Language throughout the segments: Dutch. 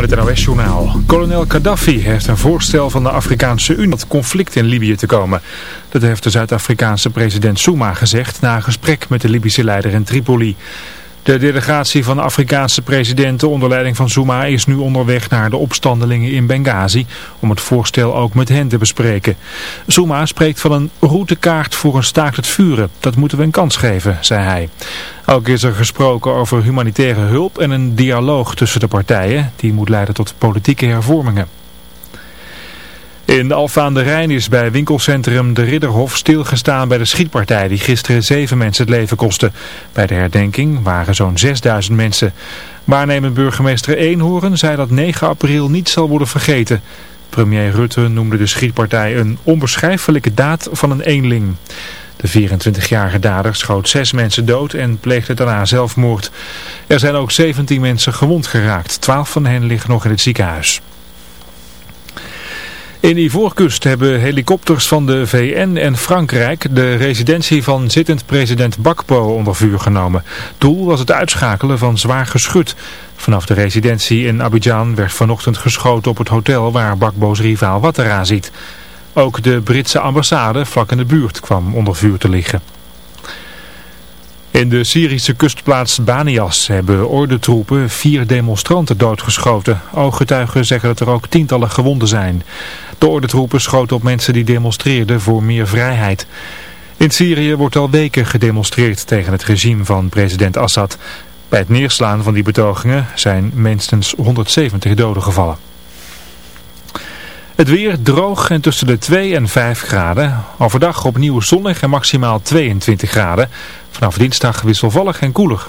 met het. Kolonel Gaddafi heeft een voorstel van de Afrikaanse Unie om het conflict in Libië te komen. Dat heeft de Zuid-Afrikaanse president Souma gezegd na een gesprek met de Libische leider in Tripoli. De delegatie van Afrikaanse presidenten onder leiding van Zuma is nu onderweg naar de opstandelingen in Benghazi om het voorstel ook met hen te bespreken. Zuma spreekt van een routekaart voor een staakt het vuren. Dat moeten we een kans geven, zei hij. Ook is er gesproken over humanitaire hulp en een dialoog tussen de partijen. Die moet leiden tot politieke hervormingen. In Alfa aan de Rijn is bij winkelcentrum De Ridderhof stilgestaan bij de schietpartij die gisteren zeven mensen het leven kostte. Bij de herdenking waren zo'n 6000 mensen. Waarnemend burgemeester Eenhoorn zei dat 9 april niet zal worden vergeten. Premier Rutte noemde de schietpartij een onbeschrijfelijke daad van een eenling. De 24-jarige dader schoot zes mensen dood en pleegde daarna zelfmoord. Er zijn ook 17 mensen gewond geraakt. 12 van hen liggen nog in het ziekenhuis. In Ivoorkust hebben helikopters van de VN en Frankrijk de residentie van zittend president Bakbo onder vuur genomen. Doel was het uitschakelen van zwaar geschut. Vanaf de residentie in Abidjan werd vanochtend geschoten op het hotel waar Bakbo's rivaal Ouattara zit. Ook de Britse ambassade vlak in de buurt kwam onder vuur te liggen. In de Syrische kustplaats Banias hebben ordentroepen vier demonstranten doodgeschoten. Ooggetuigen zeggen dat er ook tientallen gewonden zijn. De ordentroepen schoten op mensen die demonstreerden voor meer vrijheid. In Syrië wordt al weken gedemonstreerd tegen het regime van president Assad. Bij het neerslaan van die betogingen zijn minstens 170 doden gevallen. Het weer droog en tussen de 2 en 5 graden. Overdag opnieuw zonnig en maximaal 22 graden. Vanaf dinsdag wisselvallig en koeler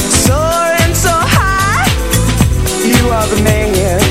you are the man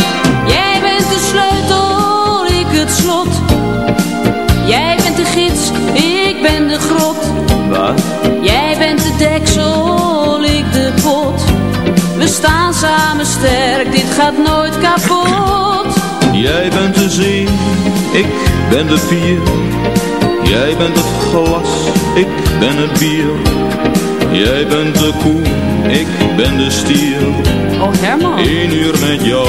is de sleutel, ik het slot. Jij bent de gids, ik ben de grot. Wat? Jij bent de deksel, ik de pot. We staan samen sterk, dit gaat nooit kapot. Jij bent de zee, ik ben de vier. Jij bent het glas, ik ben het bier. Jij bent de koe, ik ben de stier. Oh Herman. Eén uur met jou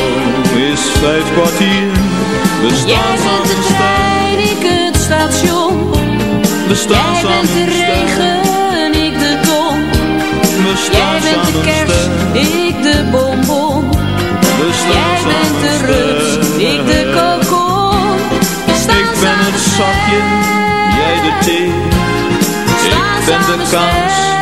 is vijf kwartier. We Jij staan bent de trein, ik het station. We staan Jij bent de regen, ik de ton. We Jij staan bent de kerst, ik de bonbon. We staan Jij bent de rust, ik de kokon. We staan Ik ben het zakje, jij de thee. Ik ben de kaas,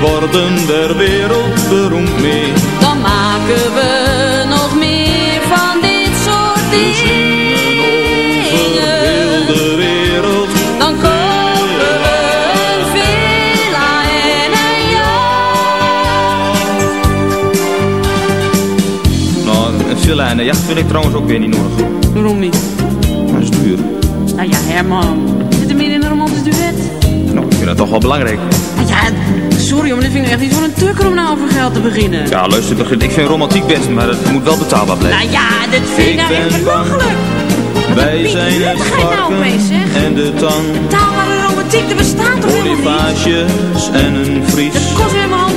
Weet worden der wereld beroemd mee. dan maken we nog meer van dit soort dingen. de wereld. Dan kopen we een villa en een jacht. Nou, een villa en een jacht vind ik trouwens ook weer niet nodig. Waarom niet? Dat is duur. Nou ja, Herman. Zit er meer in een romantisch duet? Nou, ik vind dat toch wel belangrijk. Nou ja, sorry, maar dit vind ik echt niet voor een tukker om nou over geld te beginnen. Ja, luister, begin- ik vind romantiek best, maar het moet wel betaalbaar blijven. Nou ja, dit vind ik nou echt belachelijk. Wij zijn het nou en de tang. Taalbare romantiek, dat bestaat toch helemaal niet? En een vries. Dat kost weer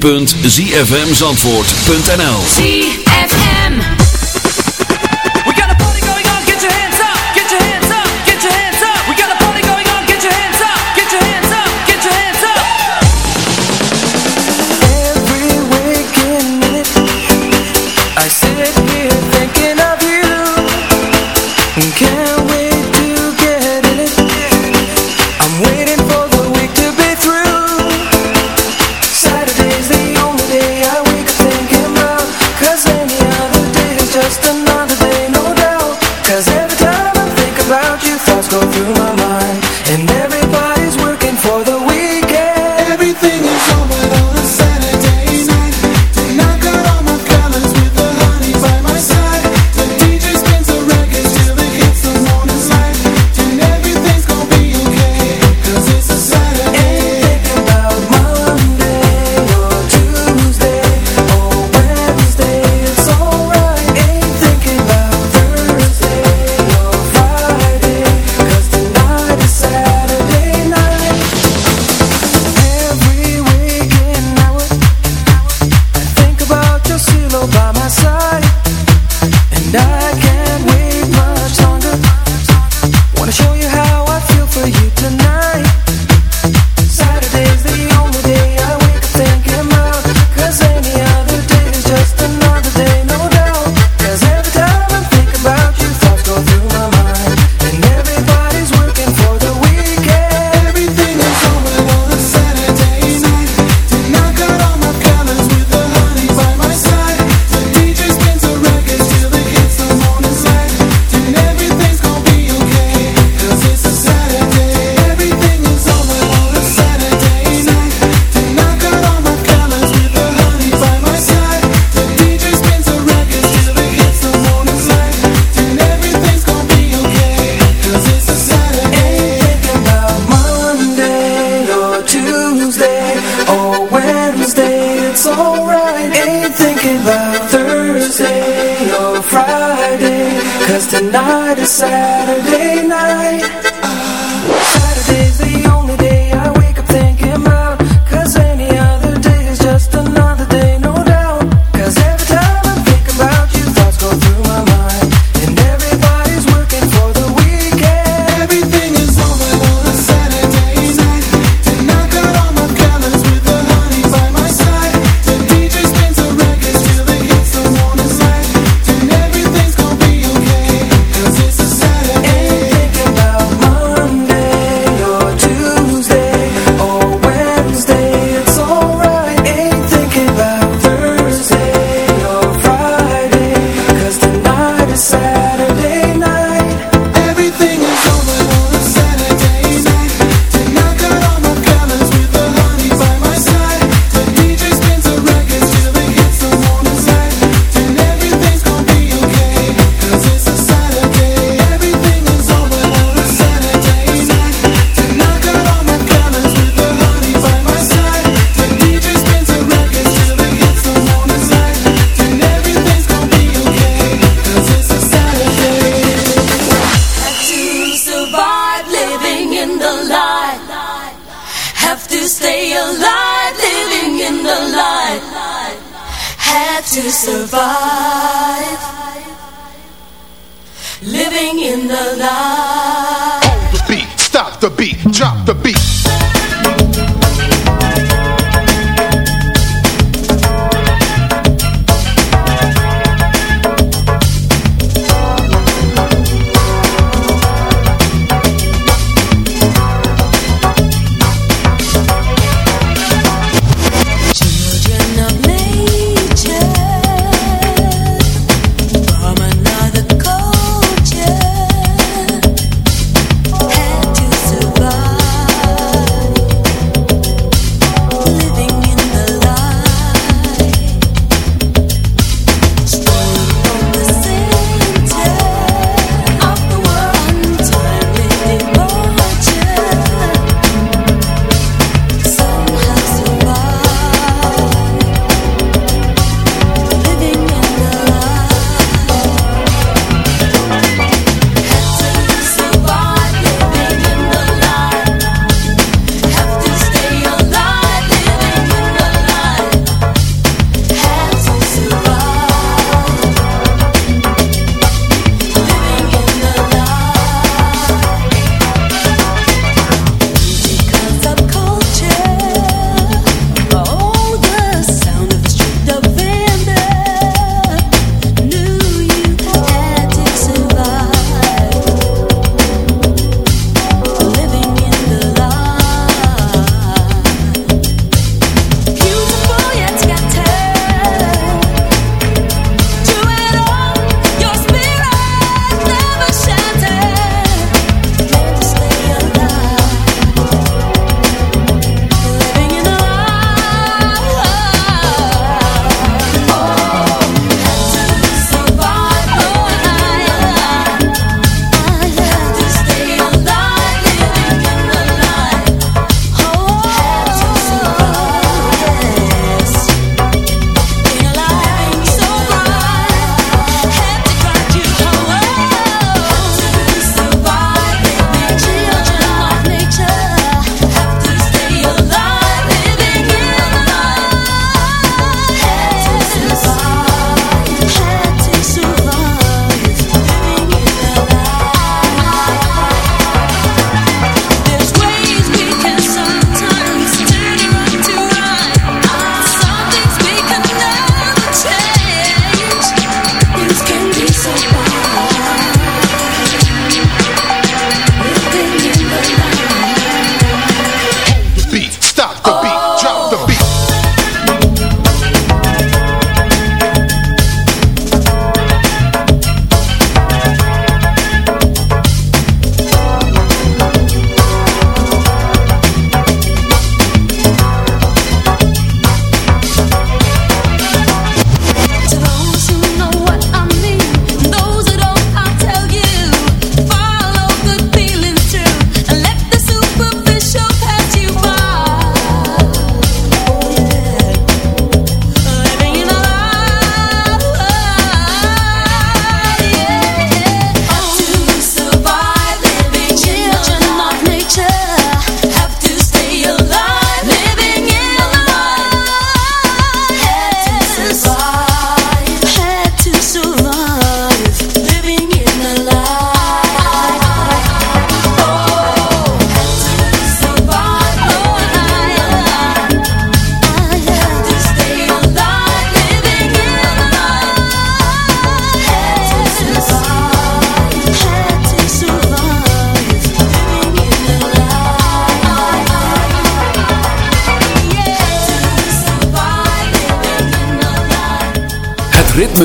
www.zfmzandvoort.nl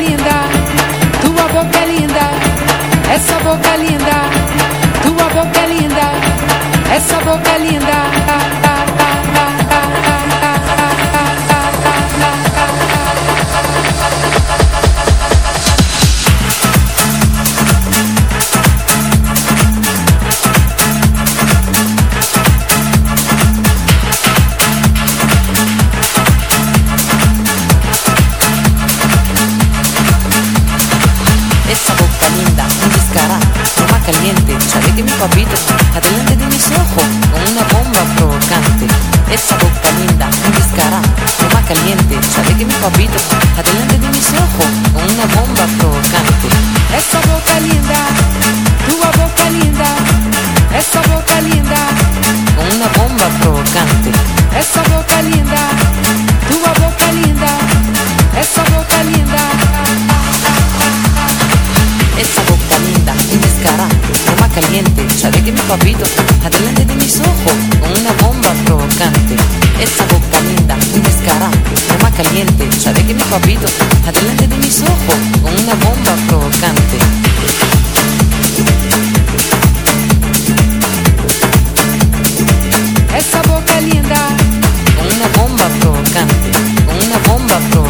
linda, tua boca é linda, essa boca é linda, tua boca é linda, essa boca é linda. papitos adelante de mis ojos con una bomba provocante. Esa boca linda, muy descarada, toma caliente. Sabe que mi papito, adelante de mis ojos con una bomba provocante. Esa boca linda, tu boca linda, esa boca linda, con una bomba provocante. Esa boca linda, tu boca linda, esa boca linda. Esa boca linda, muy descarada caliente. Sabe que mi papito está delante de mis ojos con una bomba provocante. Esa boca linda, muy descarada, más caliente. Sabe que mi papito está delante de mis ojos con una bomba provocante. Esa boca linda, con una bomba provocante, con una bomba provocante.